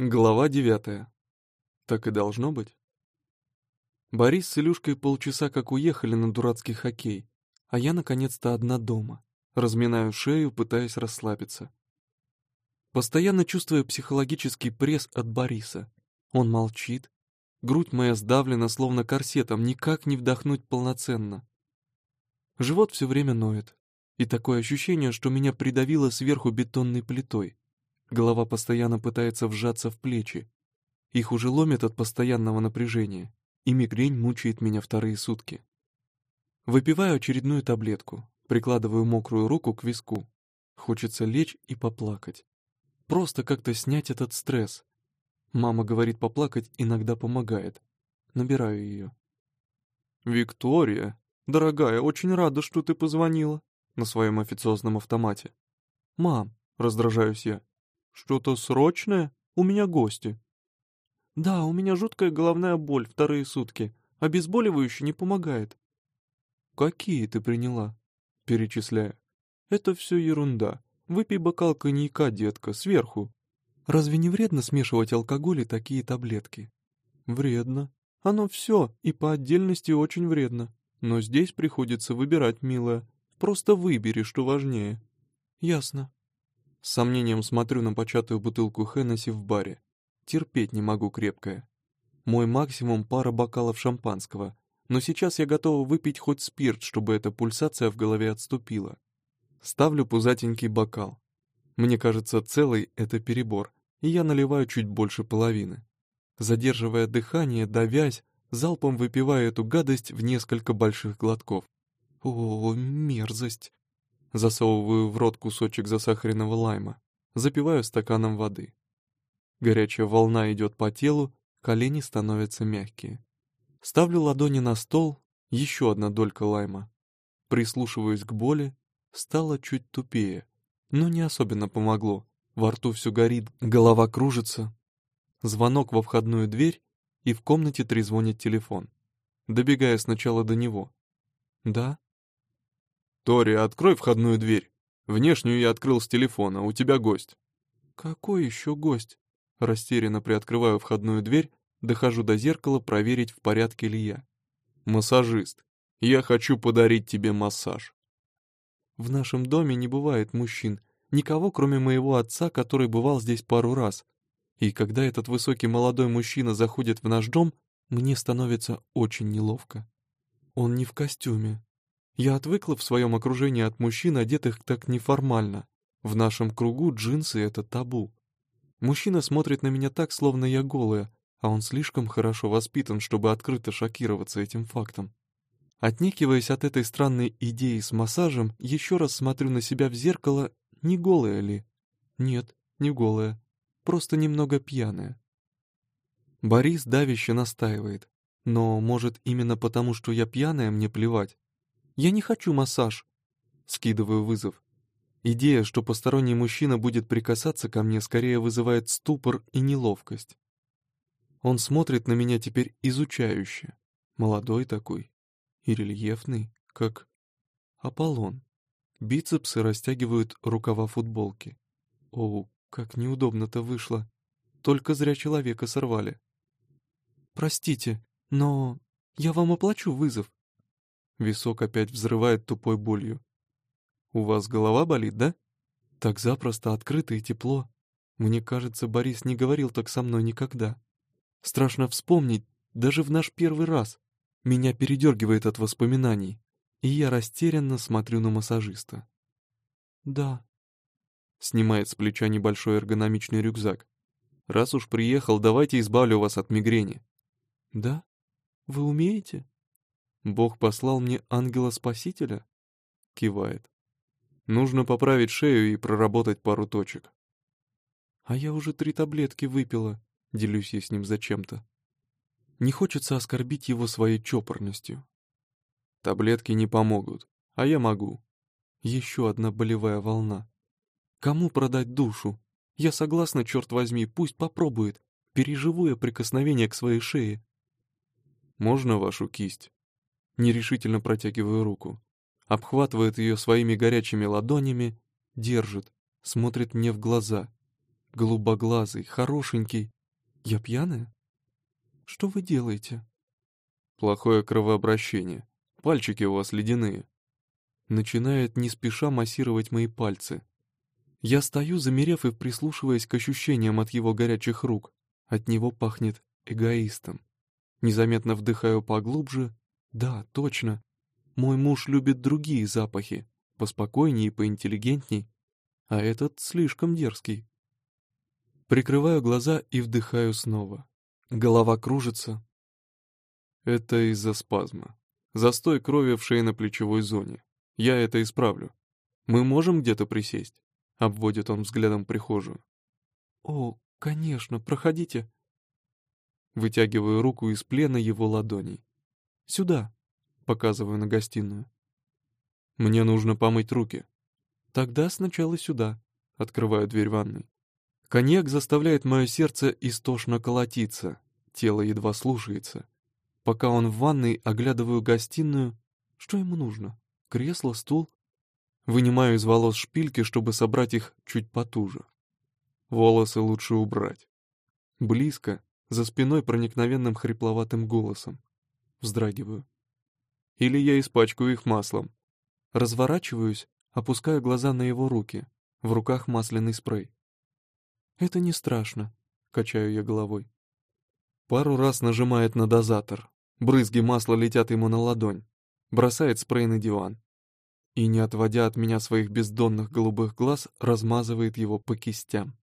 Глава девятая. Так и должно быть. Борис с Илюшкой полчаса как уехали на дурацкий хоккей, а я наконец-то одна дома. Разминаю шею, пытаясь расслабиться. Постоянно чувствуя психологический пресс от Бориса. Он молчит. Грудь моя сдавлена, словно корсетом, никак не вдохнуть полноценно. Живот все время ноет. И такое ощущение, что меня придавило сверху бетонной плитой. Голова постоянно пытается вжаться в плечи. Их уже ломит от постоянного напряжения, и мигрень мучает меня вторые сутки. Выпиваю очередную таблетку, прикладываю мокрую руку к виску. Хочется лечь и поплакать. Просто как-то снять этот стресс. Мама говорит, поплакать иногда помогает. Набираю ее. «Виктория, дорогая, очень рада, что ты позвонила» на своем официозном автомате. «Мам», — раздражаюсь я, «Что-то срочное? У меня гости». «Да, у меня жуткая головная боль вторые сутки. Обезболивающее не помогает». «Какие ты приняла?» Перечисляю. «Это все ерунда. Выпей бокал коньяка, детка, сверху». «Разве не вредно смешивать алкоголь и такие таблетки?» «Вредно. Оно все, и по отдельности очень вредно. Но здесь приходится выбирать, милая. Просто выбери, что важнее». «Ясно», с сомнением смотрю на початую бутылку Хеннесси в баре. Терпеть не могу крепкое. Мой максимум пара бокалов шампанского, но сейчас я готова выпить хоть спирт, чтобы эта пульсация в голове отступила. Ставлю пузатенький бокал. Мне кажется, целый — это перебор, и я наливаю чуть больше половины. Задерживая дыхание, давясь, залпом выпиваю эту гадость в несколько больших глотков. О, мерзость! Засовываю в рот кусочек засахаренного лайма. Запиваю стаканом воды. Горячая волна идет по телу, колени становятся мягкие. Ставлю ладони на стол, еще одна долька лайма. Прислушиваюсь к боли, стало чуть тупее, но не особенно помогло. Во рту все горит, голова кружится. Звонок во входную дверь, и в комнате трезвонит телефон. Добегая сначала до него. «Да?» «Тори, открой входную дверь. Внешнюю я открыл с телефона, у тебя гость». «Какой еще гость?» Растерянно приоткрываю входную дверь, дохожу до зеркала проверить, в порядке ли я. «Массажист. Я хочу подарить тебе массаж». В нашем доме не бывает мужчин, никого, кроме моего отца, который бывал здесь пару раз. И когда этот высокий молодой мужчина заходит в наш дом, мне становится очень неловко. Он не в костюме, я отвыкла в своем окружении от мужчин, одетых так неформально. В нашем кругу джинсы — это табу. Мужчина смотрит на меня так, словно я голая, а он слишком хорошо воспитан, чтобы открыто шокироваться этим фактом. Отнекиваясь от этой странной идеи с массажем, еще раз смотрю на себя в зеркало, не голая ли? Нет, не голая, просто немного пьяная. Борис давище настаивает. Но, может, именно потому, что я пьяная, мне плевать. Я не хочу массаж. Скидываю вызов. Идея, что посторонний мужчина будет прикасаться ко мне, скорее вызывает ступор и неловкость. Он смотрит на меня теперь изучающе. Молодой такой. И рельефный, как Аполлон. Бицепсы растягивают рукава футболки. О, как неудобно-то вышло. Только зря человека сорвали. «Простите, но я вам оплачу вызов. Висок опять взрывает тупой болью. «У вас голова болит, да?» Так запросто, открыто и тепло. Мне кажется, Борис не говорил так со мной никогда. Страшно вспомнить, даже в наш первый раз. Меня передергивает от воспоминаний, и я растерянно смотрю на массажиста. «Да». Снимает с плеча небольшой эргономичный рюкзак. «Раз уж приехал, давайте избавлю вас от мигрени». «Да? Вы умеете?» Бог послал мне ангела-спасителя? Кивает. Нужно поправить шею и проработать пару точек. А я уже три таблетки выпила, делюсь я с ним зачем-то. Не хочется оскорбить его своей чопорностью. Таблетки не помогут, а я могу. Еще одна болевая волна. Кому продать душу? Я согласна, черт возьми, пусть попробует. Переживу я прикосновение к своей шее. Можно вашу кисть? Нерешительно протягиваю руку. Обхватывает ее своими горячими ладонями, держит, смотрит мне в глаза. голубоглазый, хорошенький. Я пьяная? Что вы делаете? Плохое кровообращение. Пальчики у вас ледяные. Начинает не спеша массировать мои пальцы. Я стою, замерев и прислушиваясь к ощущениям от его горячих рук. От него пахнет эгоистом. Незаметно вдыхаю поглубже. Да, точно. Мой муж любит другие запахи, поспокойнее и поинтеллигентней, а этот слишком дерзкий. Прикрываю глаза и вдыхаю снова. Голова кружится. Это из-за спазма. Застой крови в шейно-плечевой зоне. Я это исправлю. Мы можем где-то присесть? Обводит он взглядом прихожую. О, конечно, проходите. Вытягиваю руку из плена его ладоней. Сюда. Показываю на гостиную. Мне нужно помыть руки. Тогда сначала сюда. Открываю дверь ванной. Коньяк заставляет мое сердце истошно колотиться. Тело едва слушается. Пока он в ванной, оглядываю гостиную. Что ему нужно? Кресло, стул? Вынимаю из волос шпильки, чтобы собрать их чуть потуже. Волосы лучше убрать. Близко, за спиной проникновенным хрипловатым голосом. Вздрагиваю. Или я испачкаю их маслом. Разворачиваюсь, опускаю глаза на его руки. В руках масляный спрей. «Это не страшно», — качаю я головой. Пару раз нажимает на дозатор. Брызги масла летят ему на ладонь. Бросает спрей на диван и, не отводя от меня своих бездонных голубых глаз, размазывает его по кистям.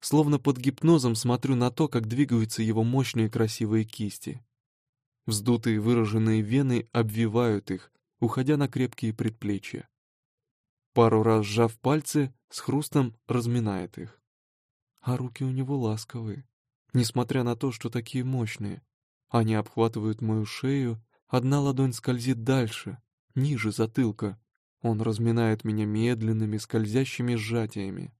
Словно под гипнозом смотрю на то, как двигаются его мощные красивые кисти. Вздутые выраженные вены обвивают их, уходя на крепкие предплечья. Пару раз сжав пальцы, с хрустом разминает их. А руки у него ласковые, несмотря на то, что такие мощные. Они обхватывают мою шею, одна ладонь скользит дальше, ниже затылка. Он разминает меня медленными, скользящими сжатиями.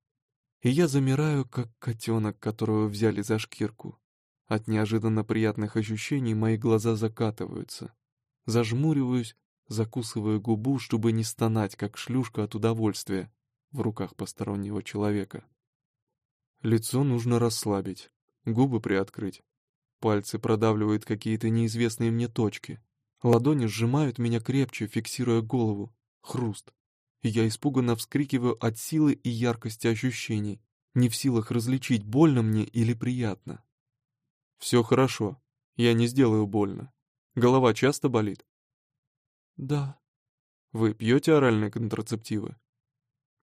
И я замираю, как котенок, которого взяли за шкирку. От неожиданно приятных ощущений мои глаза закатываются. Зажмуриваюсь, закусываю губу, чтобы не стонать, как шлюшка от удовольствия в руках постороннего человека. Лицо нужно расслабить, губы приоткрыть. Пальцы продавливают какие-то неизвестные мне точки. Ладони сжимают меня крепче, фиксируя голову. Хруст. Я испуганно вскрикиваю от силы и яркости ощущений, не в силах различить, больно мне или приятно. Все хорошо. Я не сделаю больно. Голова часто болит? Да. Вы пьете оральные контрацептивы?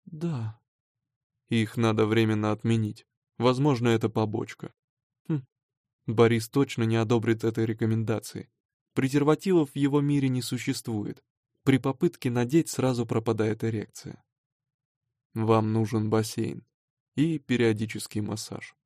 Да. Их надо временно отменить. Возможно, это побочка. Хм. Борис точно не одобрит этой рекомендации. Презервативов в его мире не существует. При попытке надеть сразу пропадает эрекция. Вам нужен бассейн и периодический массаж.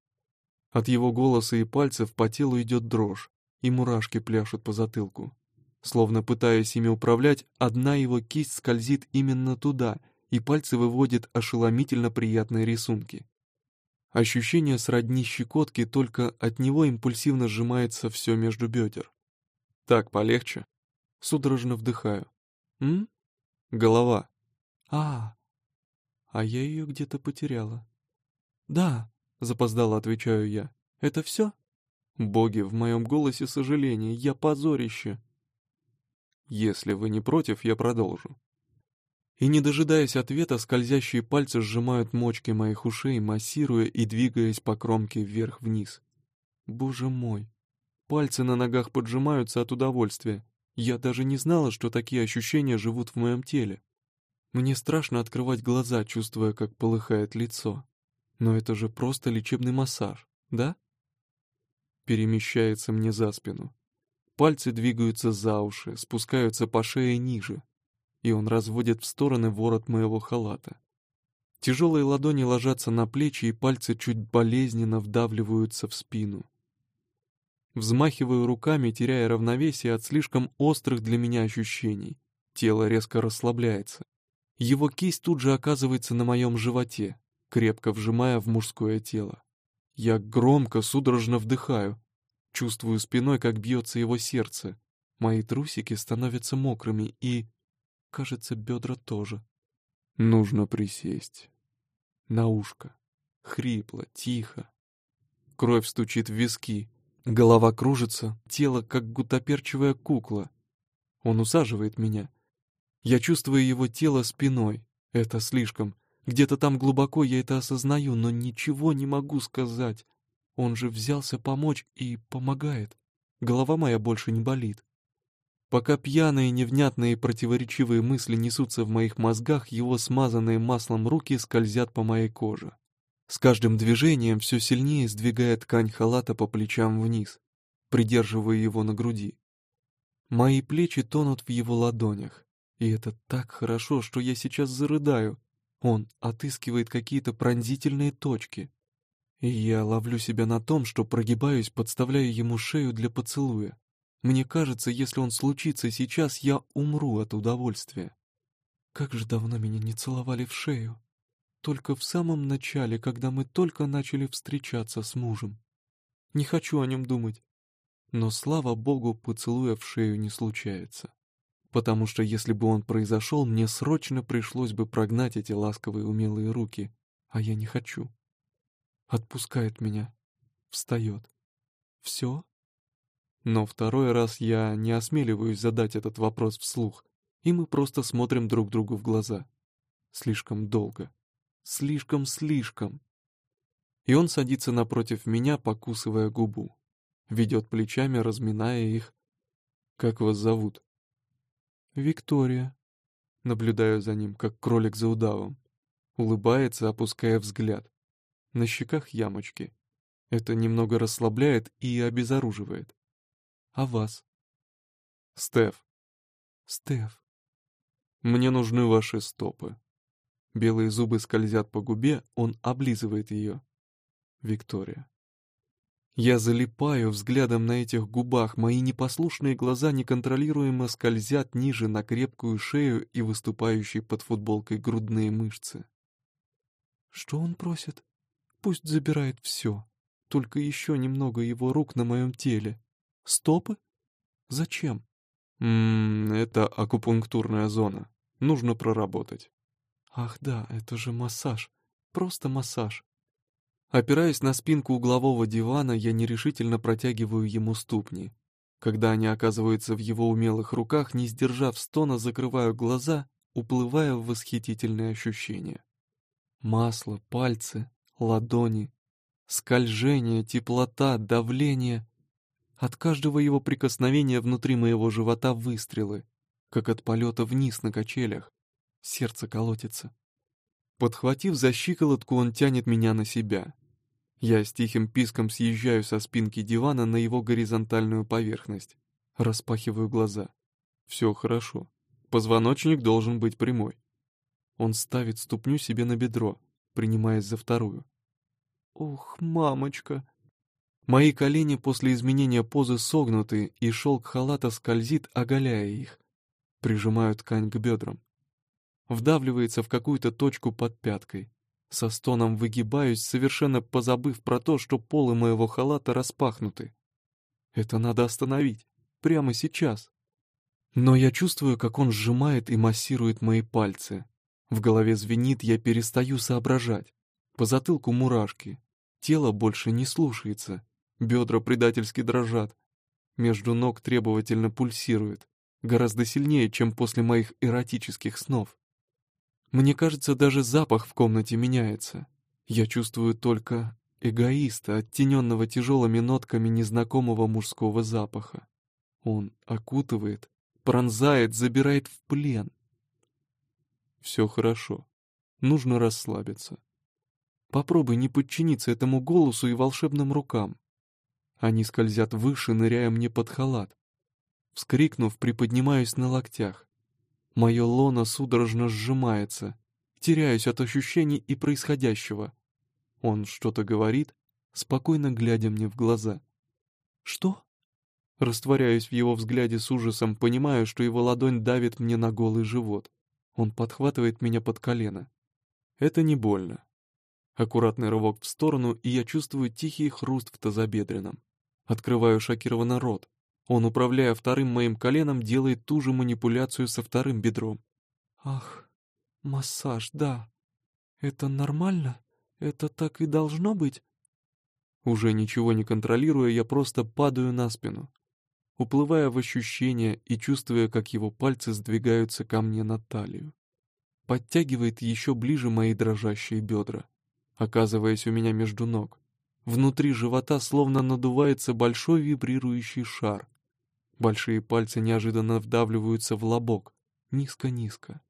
От его голоса и пальцев по телу идет дрожь, и мурашки пляшут по затылку. Словно пытаясь ими управлять, одна его кисть скользит именно туда, и пальцы выводят ошеломительно приятные рисунки. Ощущение сродни щекотки, только от него импульсивно сжимается все между бедер. Так, полегче. Судорожно вдыхаю. М? Голова. А, а я ее где-то потеряла. Да, запоздало отвечаю я. Это все? Боги, в моем голосе сожаление, я позорище. Если вы не против, я продолжу. И не дожидаясь ответа, скользящие пальцы сжимают мочки моих ушей, массируя и двигаясь по кромке вверх-вниз. Боже мой, Пальцы на ногах поджимаются от удовольствия. Я даже не знала, что такие ощущения живут в моем теле. Мне страшно открывать глаза, чувствуя, как полыхает лицо. Но это же просто лечебный массаж, да? Перемещается мне за спину. Пальцы двигаются за уши, спускаются по шее ниже. И он разводит в стороны ворот моего халата. Тяжелые ладони ложатся на плечи, и пальцы чуть болезненно вдавливаются в спину. Взмахиваю руками, теряя равновесие от слишком острых для меня ощущений. Тело резко расслабляется. Его кисть тут же оказывается на моем животе, крепко вжимая в мужское тело. Я громко, судорожно вдыхаю. Чувствую спиной, как бьется его сердце. Мои трусики становятся мокрыми и... Кажется, бедра тоже. Нужно присесть. На ушко. хрипло, тихо. Кровь стучит в виски, голова кружится, тело как гутоперчивая кукла. Он усаживает меня. Я чувствую его тело спиной. Это слишком. Где-то там глубоко я это осознаю, но ничего не могу сказать. Он же взялся помочь и помогает. Голова моя больше не болит. Пока пьяные, невнятные противоречивые мысли несутся в моих мозгах, его смазанные маслом руки скользят по моей коже. С каждым движением все сильнее сдвигая ткань халата по плечам вниз, придерживая его на груди. Мои плечи тонут в его ладонях, и это так хорошо, что я сейчас зарыдаю. Он отыскивает какие-то пронзительные точки. Я ловлю себя на том, что прогибаюсь, подставляю ему шею для поцелуя. Мне кажется, если он случится сейчас, я умру от удовольствия. Как же давно меня не целовали в шею. Только в самом начале, когда мы только начали встречаться с мужем. Не хочу о нем думать. Но, слава богу, поцелуя в шею не случается. Потому что если бы он произошел, мне срочно пришлось бы прогнать эти ласковые умелые руки, а я не хочу. Отпускает меня. Встает. Все? Но второй раз я не осмеливаюсь задать этот вопрос вслух, и мы просто смотрим друг другу в глаза. Слишком долго. Слишком-слишком. И он садится напротив меня, покусывая губу. Ведет плечами, разминая их. «Как вас зовут?» «Виктория». Наблюдаю за ним, как кролик за удавом. Улыбается, опуская взгляд. На щеках ямочки. Это немного расслабляет и обезоруживает. А вас? Стеф. Стеф. Мне нужны ваши стопы. Белые зубы скользят по губе, он облизывает ее. Виктория. Я залипаю взглядом на этих губах, мои непослушные глаза неконтролируемо скользят ниже на крепкую шею и выступающие под футболкой грудные мышцы. Что он просит? Пусть забирает все, только еще немного его рук на моем теле. Стопы? Зачем? Ммм, это акупунктурная зона. Нужно проработать. Ах да, это же массаж. Просто массаж. Опираясь на спинку углового дивана, я нерешительно протягиваю ему ступни. Когда они оказываются в его умелых руках, не сдержав стона, закрываю глаза, уплывая в восхитительные ощущения. Масло, пальцы, ладони, скольжение, теплота, давление. От каждого его прикосновения внутри моего живота выстрелы, как от полета вниз на качелях. Сердце колотится. Подхватив за щиколотку, он тянет меня на себя. Я с тихим писком съезжаю со спинки дивана на его горизонтальную поверхность. Распахиваю глаза. Все хорошо. Позвоночник должен быть прямой. Он ставит ступню себе на бедро, принимаясь за вторую. «Ух, мамочка!» Мои колени после изменения позы согнуты, и шелк халата скользит, оголяя их. Прижимаю ткань к бедрам. Вдавливается в какую-то точку под пяткой. Со стоном выгибаюсь, совершенно позабыв про то, что полы моего халата распахнуты. Это надо остановить. Прямо сейчас. Но я чувствую, как он сжимает и массирует мои пальцы. В голове звенит, я перестаю соображать. По затылку мурашки. Тело больше не слушается. Бедра предательски дрожат. Между ног требовательно пульсирует. Гораздо сильнее, чем после моих эротических снов. Мне кажется, даже запах в комнате меняется. Я чувствую только эгоиста, оттененного тяжелыми нотками незнакомого мужского запаха. Он окутывает, пронзает, забирает в плен. Все хорошо. Нужно расслабиться. Попробуй не подчиниться этому голосу и волшебным рукам. Они скользят выше, ныряя мне под халат. Вскрикнув, приподнимаюсь на локтях. Мое лоно судорожно сжимается. Теряюсь от ощущений и происходящего. Он что-то говорит, спокойно глядя мне в глаза. «Что?» Растворяюсь в его взгляде с ужасом, понимаю, что его ладонь давит мне на голый живот. Он подхватывает меня под колено. Это не больно. Аккуратный рывок в сторону, и я чувствую тихий хруст в тазобедренном. Открываю шокированно рот. Он, управляя вторым моим коленом, делает ту же манипуляцию со вторым бедром. «Ах, массаж, да. Это нормально? Это так и должно быть? Уже ничего не контролируя, я просто падаю на спину, уплывая в ощущения и чувствуя, как его пальцы сдвигаются ко мне на талию. Подтягивает еще ближе мои дрожащие бедра, оказываясь у меня между ног. Внутри живота словно надувается большой вибрирующий шар. Большие пальцы неожиданно вдавливаются в лобок, низко-низко.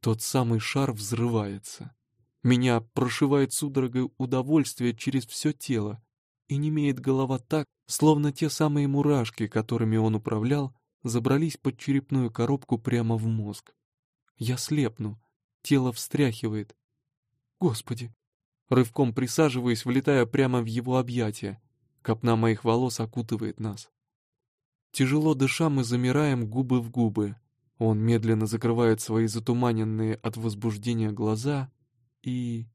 Тот самый шар взрывается. Меня прошивает судорогой удовольствие через все тело, и немеет голова так, словно те самые мурашки, которыми он управлял, забрались под черепную коробку прямо в мозг. Я слепну, тело встряхивает. Господи! Рывком присаживаюсь, влетая прямо в его объятия. Копна моих волос окутывает нас. Тяжело дыша, мы замираем губы в губы. Он медленно закрывает свои затуманенные от возбуждения глаза и